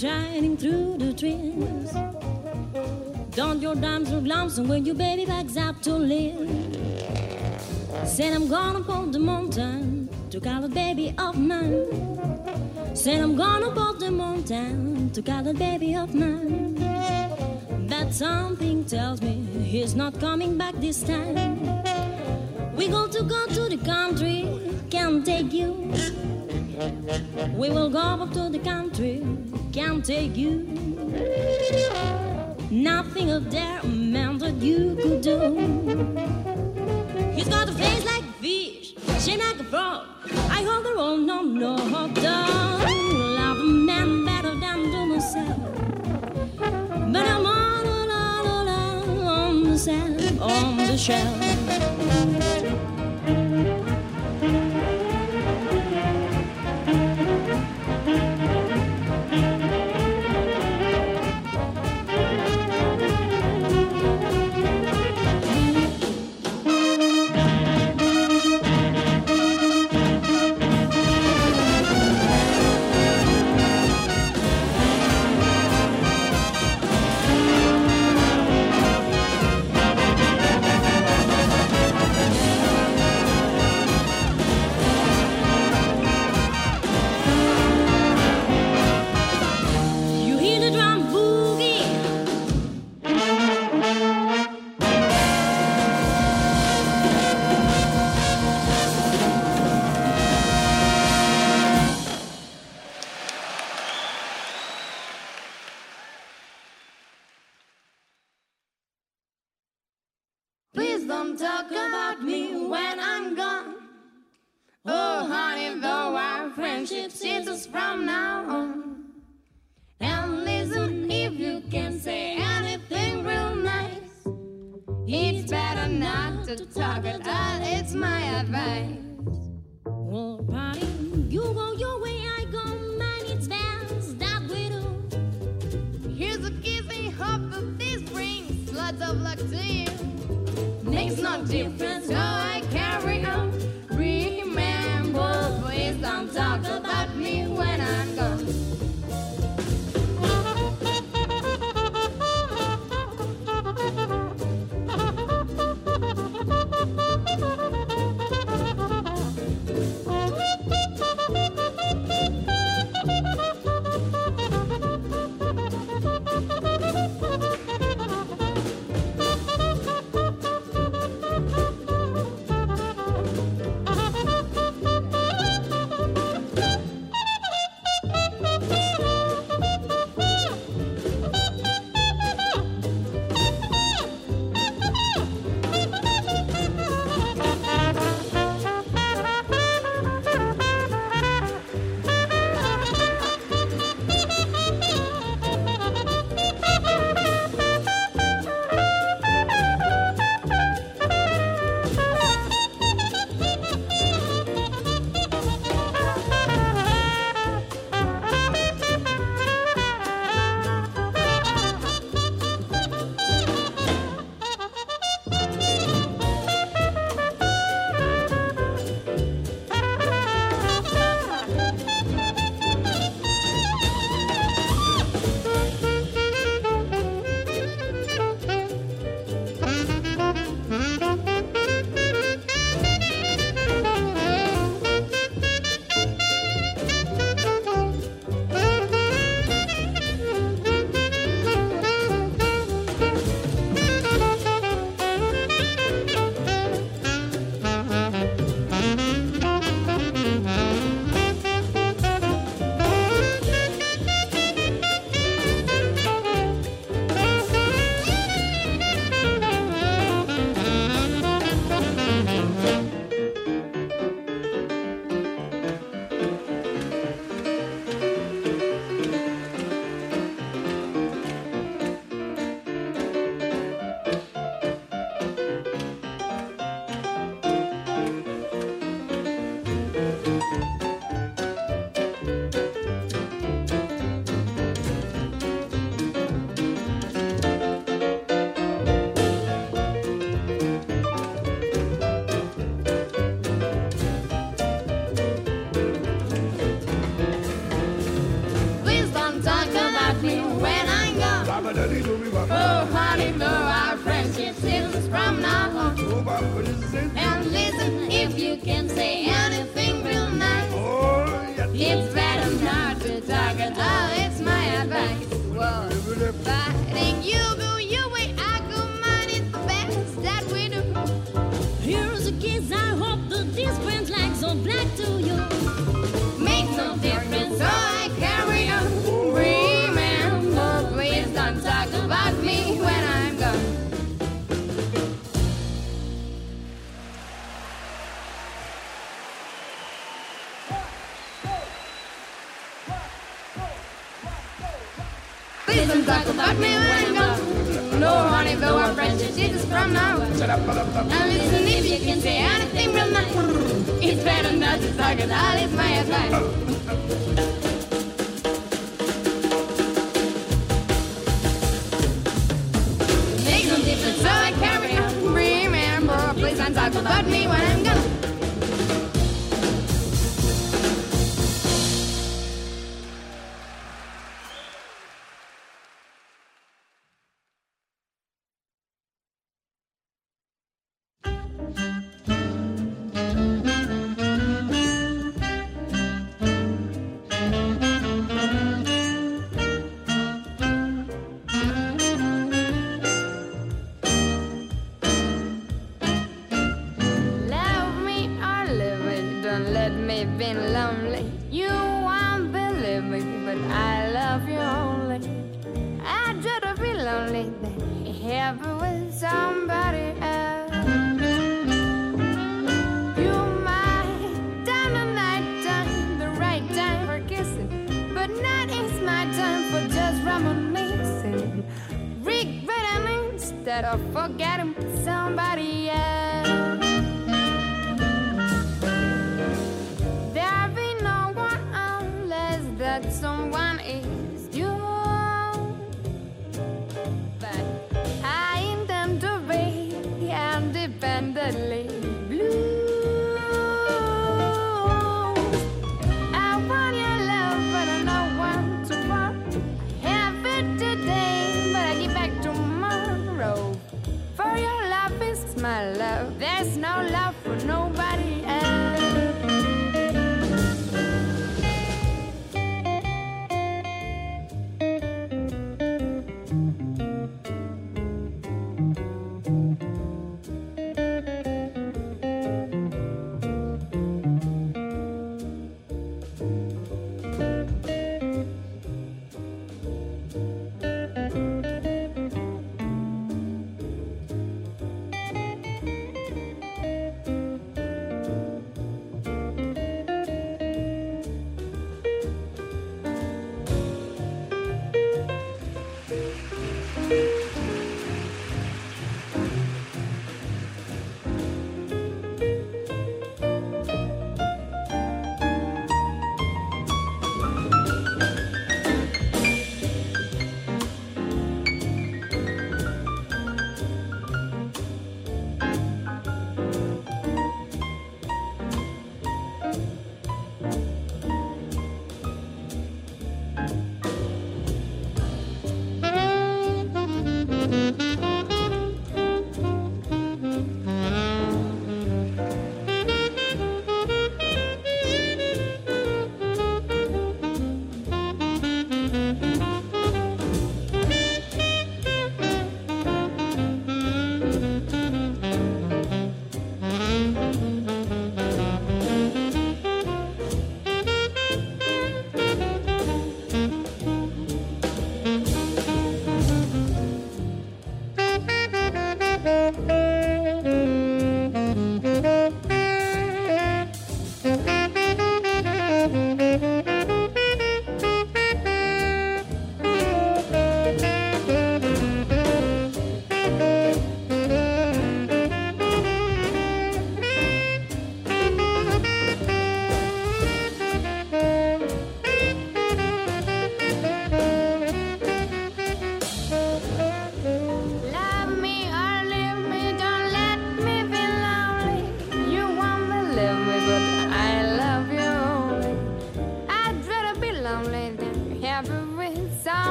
shining through the trees. Don't your dimes look lonesome when your baby backs out to live. Said I'm gonna put the mountain to call a baby of mine. Said I'm gonna put the mountain to call a baby of mine. But something tells me he's not coming back this time. We go to go to the country, can't take you. We will go up to the country, can't take you. Nothing of there man that you could do. He's got a face like fish, shape like a frog. I hold the roll, no, no, dog. Love a man better than do myself. But I'm on, on, on the shelf, on the shelf. Not to talk at all. Ah, it's my advice. Well, party, you go your way, I go mine. It's best that we do. Here's a kissing hope that this brings lots of luck to you. Makes no difference, all. It's my advice.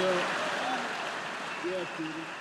Yeah, yeah, Peter.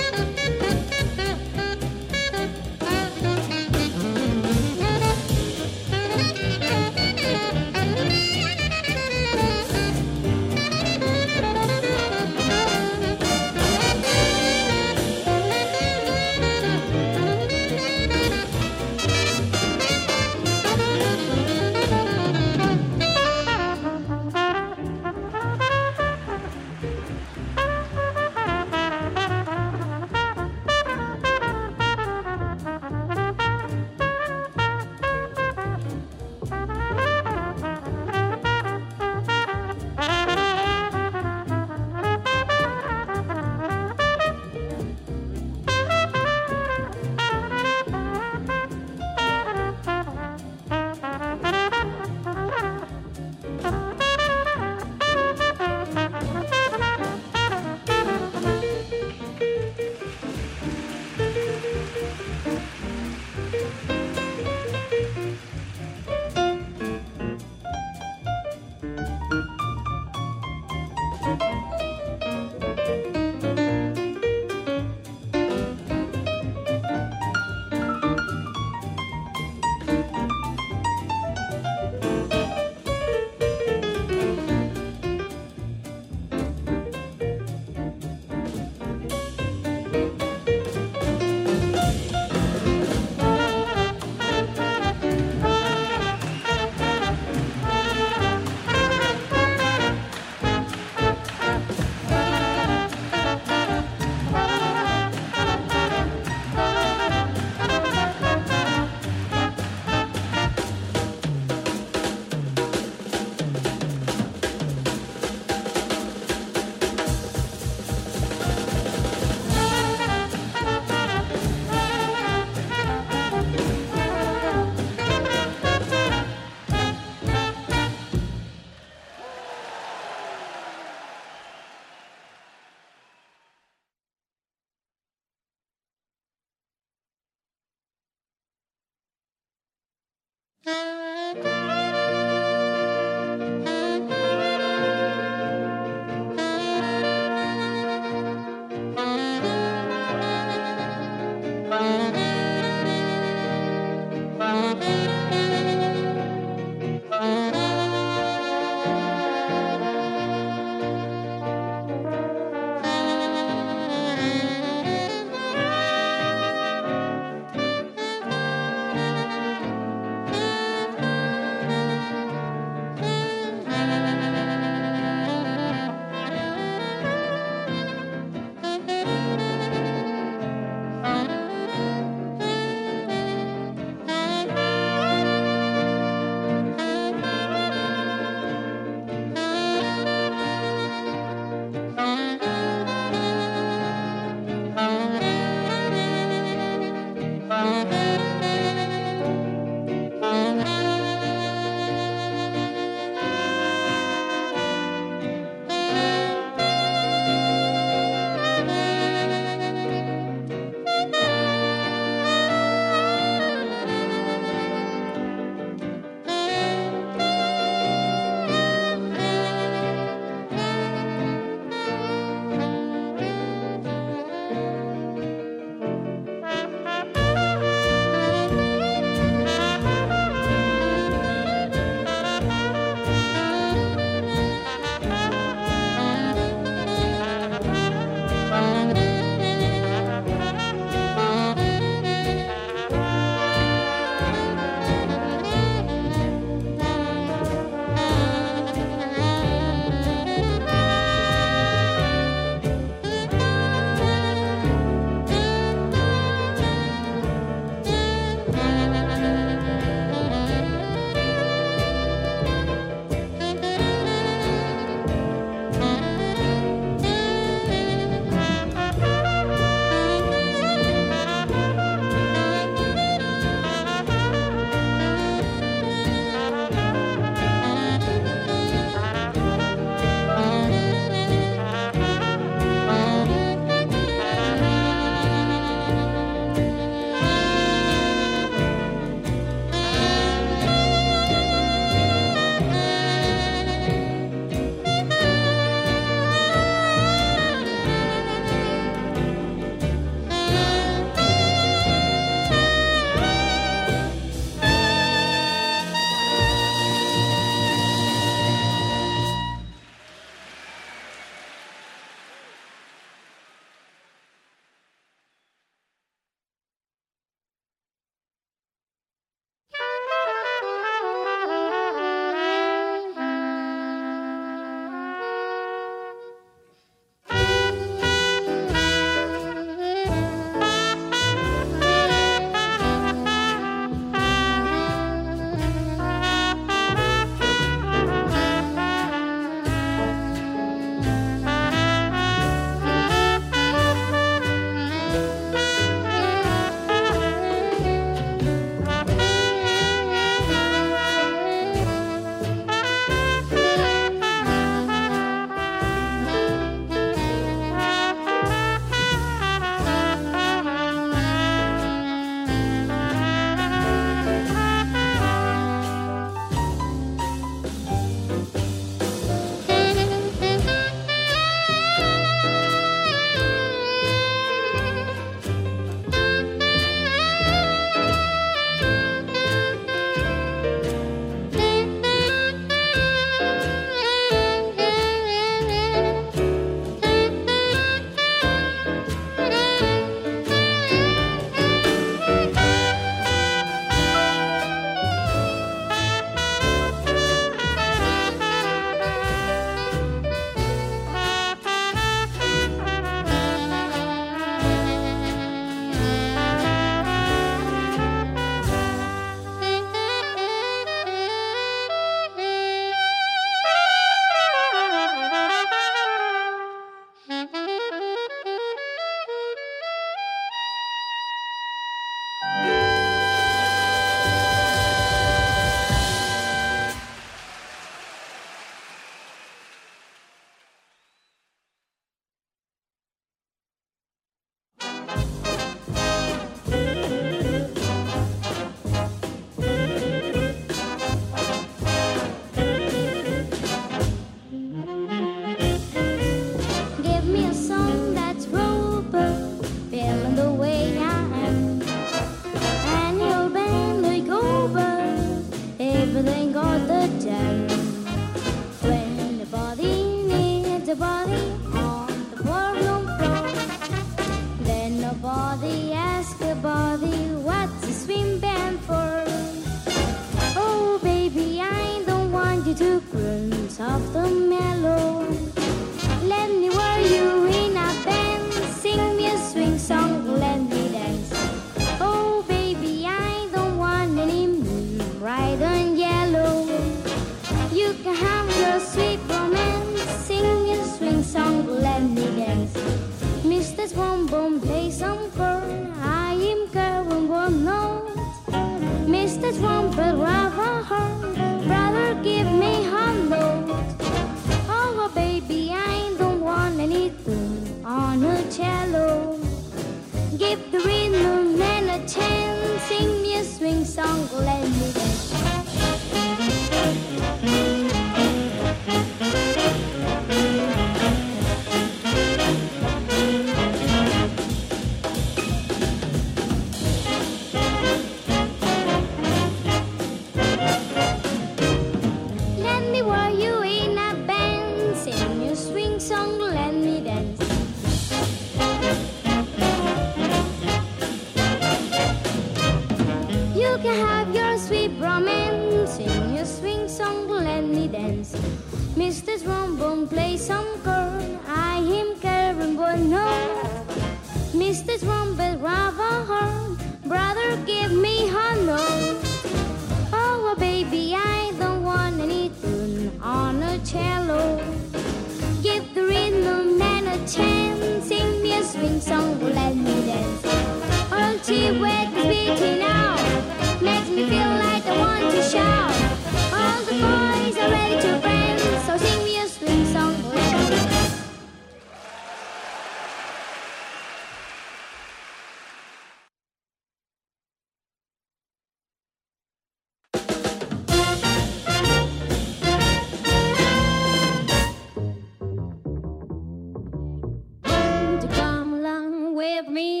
me.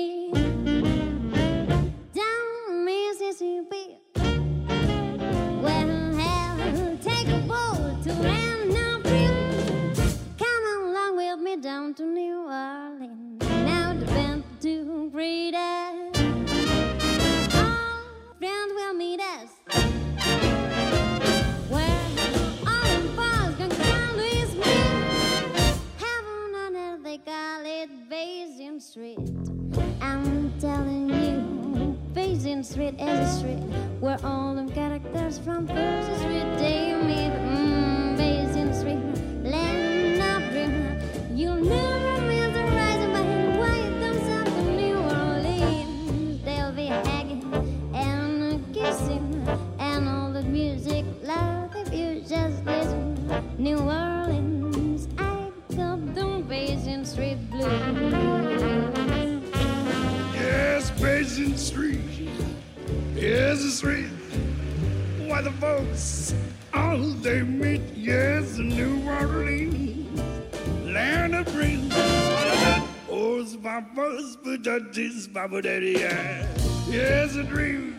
Baba Daddy. Yeah. yeah, it's a dream.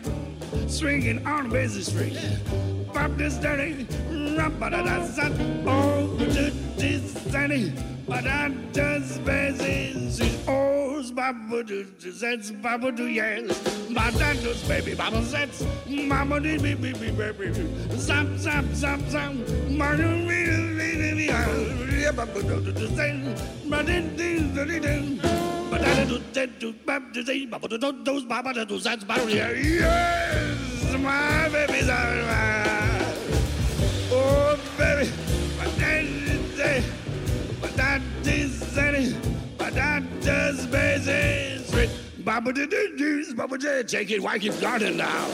Swinging on the busy street. Pop this daddy. Oh, this daddy. But I just busy. She's always Baba do. That's Baba do, yes. My dad does baby. Baba sets. Mama did be be be baby. Zap, zap, zap, zap. Mama really, really, really. Yeah, Baba do. But it is the little. Yes, my baby's on my. Oh, baby, my daddy's day, my daddy's day, my daddy's baby's sweet. Baba did it, Baba did take it, whack it, garden now.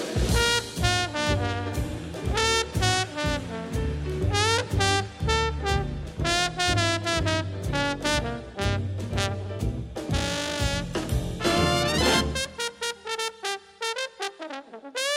Mm-hmm.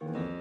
Mm-hmm.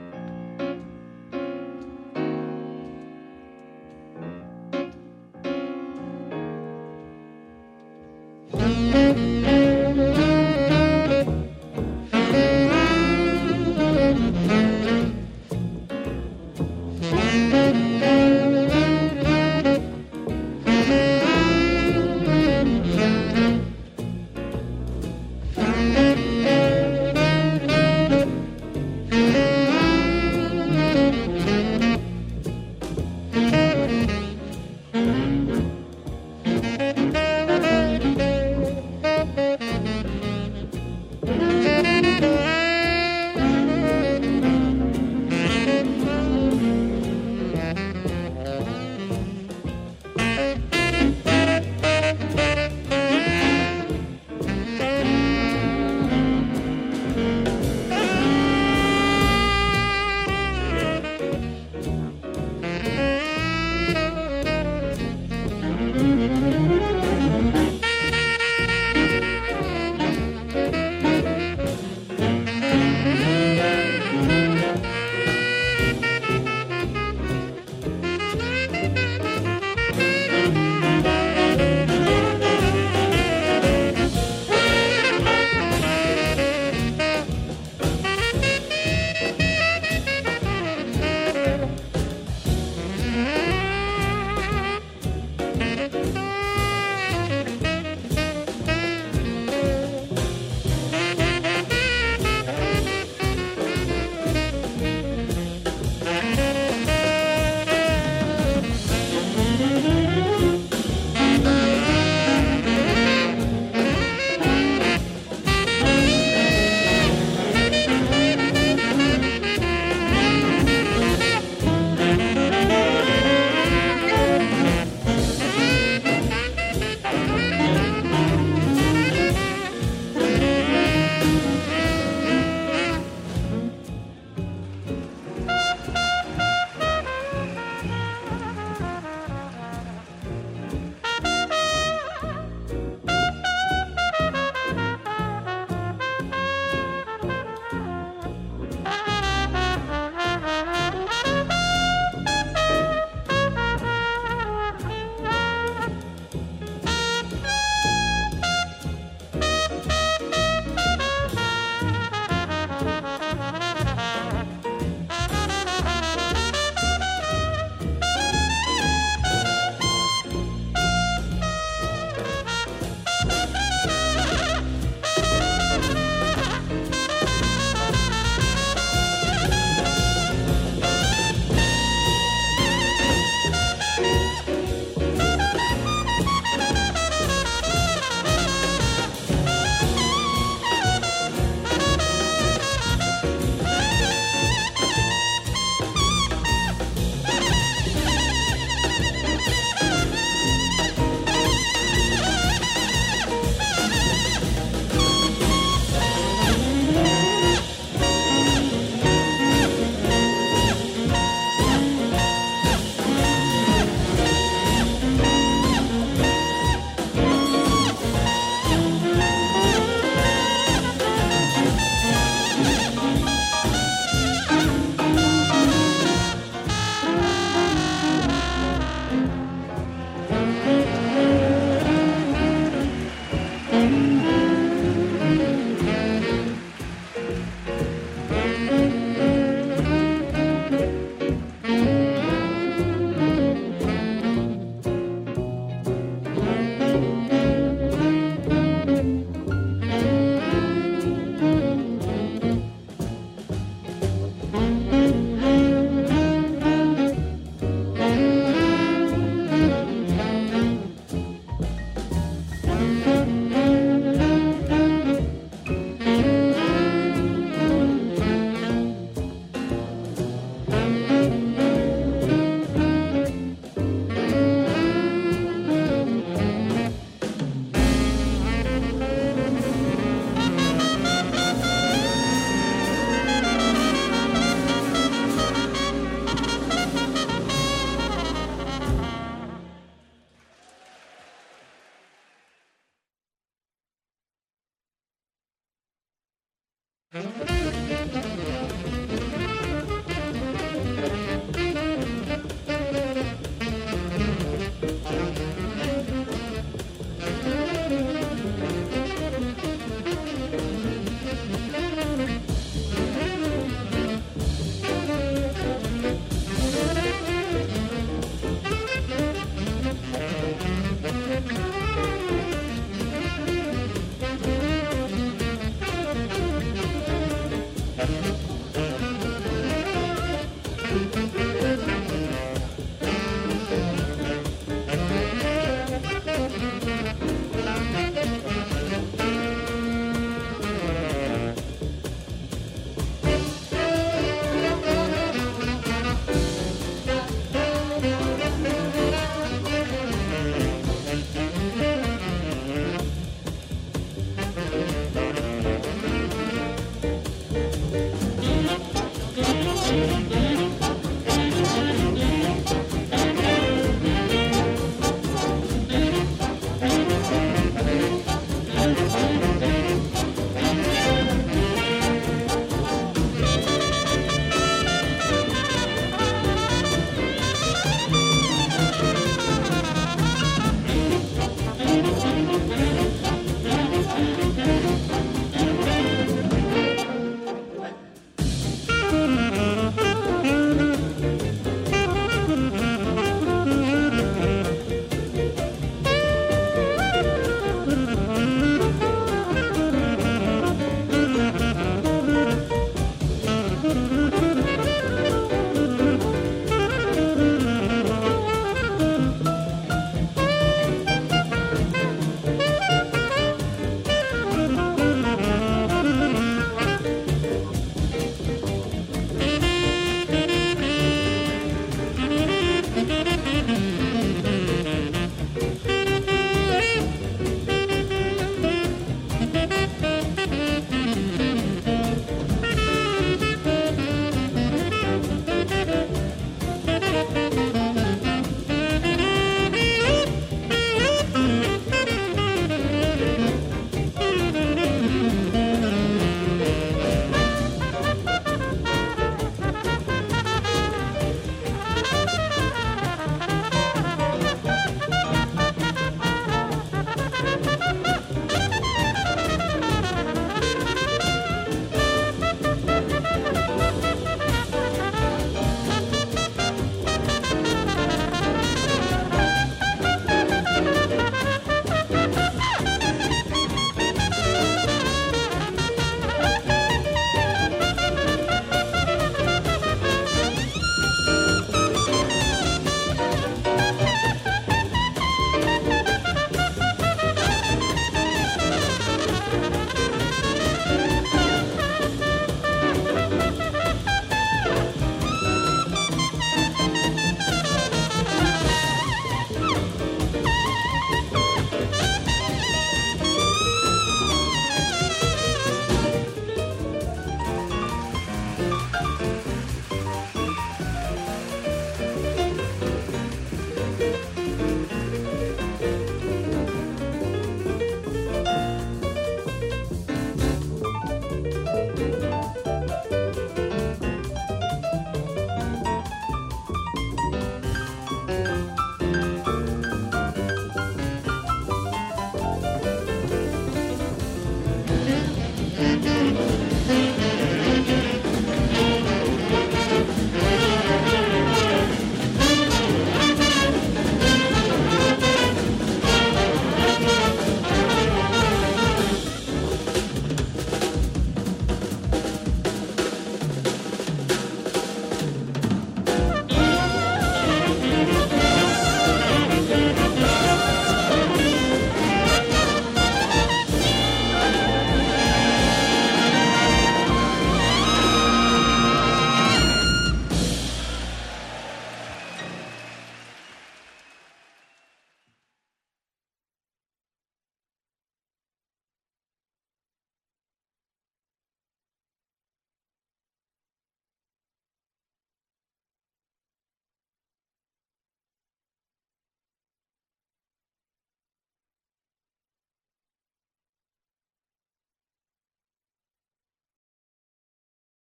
Mm-hmm.